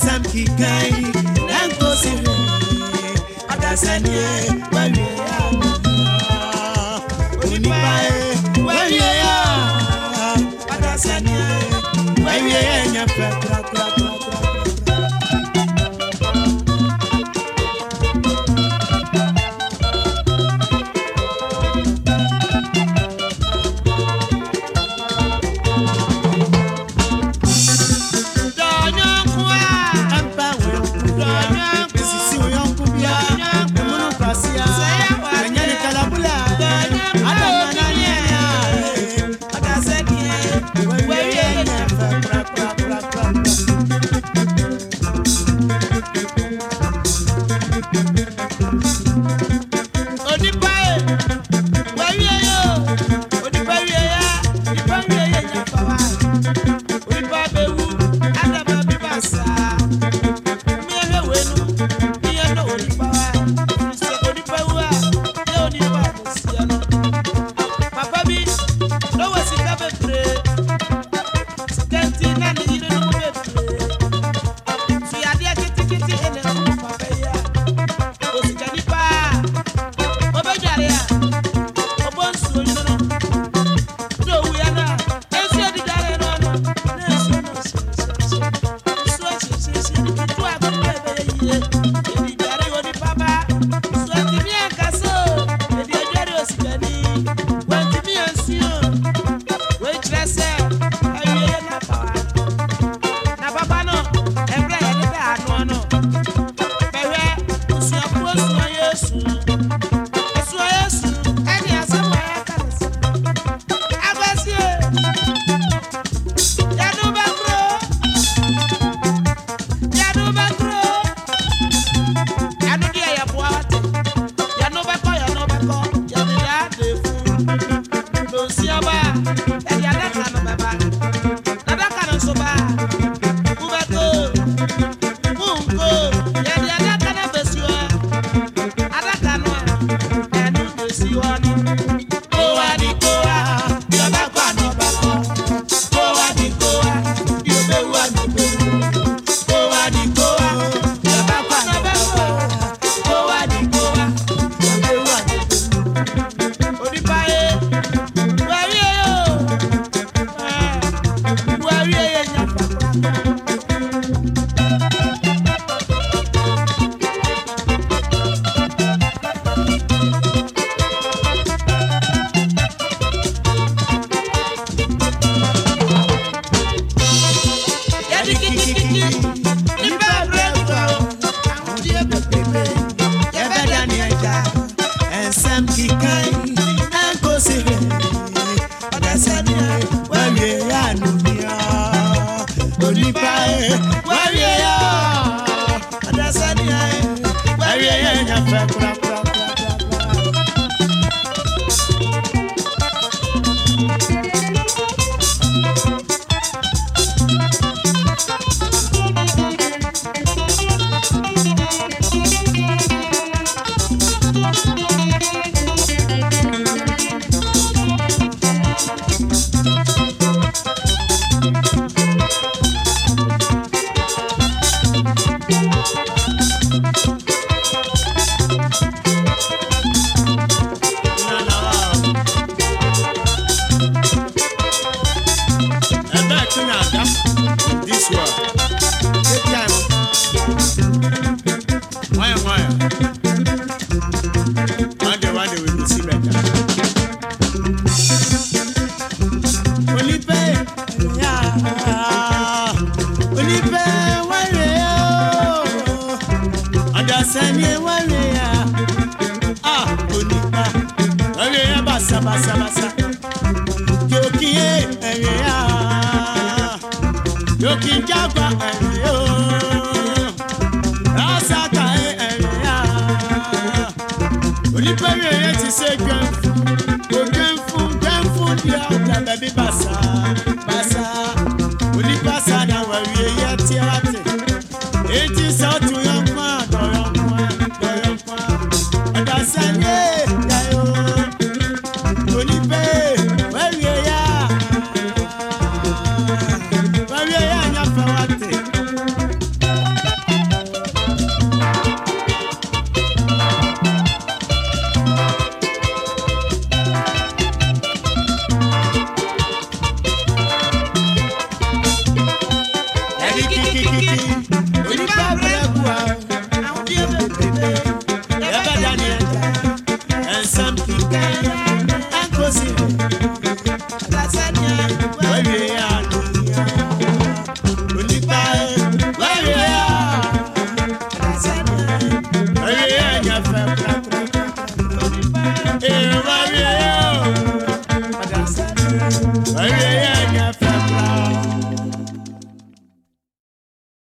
Sam kikai, nango siri, adasanye, bawe. Thank you. Thank you. cry. Where are you? That's any. Where are you? onífẹ́ wẹ́rẹ́ o ọ̀dọ̀ sẹ́ni wẹ́rẹ́ yá a onífà wẹ́rẹ́ yá bàṣàbàṣàbàṣà yòókìyé ẹ̀rẹ́ yá yòókìjágbá ẹ̀rẹ́ o. Rasata ẹ̀rẹ́ yá onífẹ́ wẹ́rẹ́ ti ṣe gbẹ̀fún gbẹ̀fún gbẹ̀fún bí ọ̀dà bẹ̀bí bàṣà. South Brasil.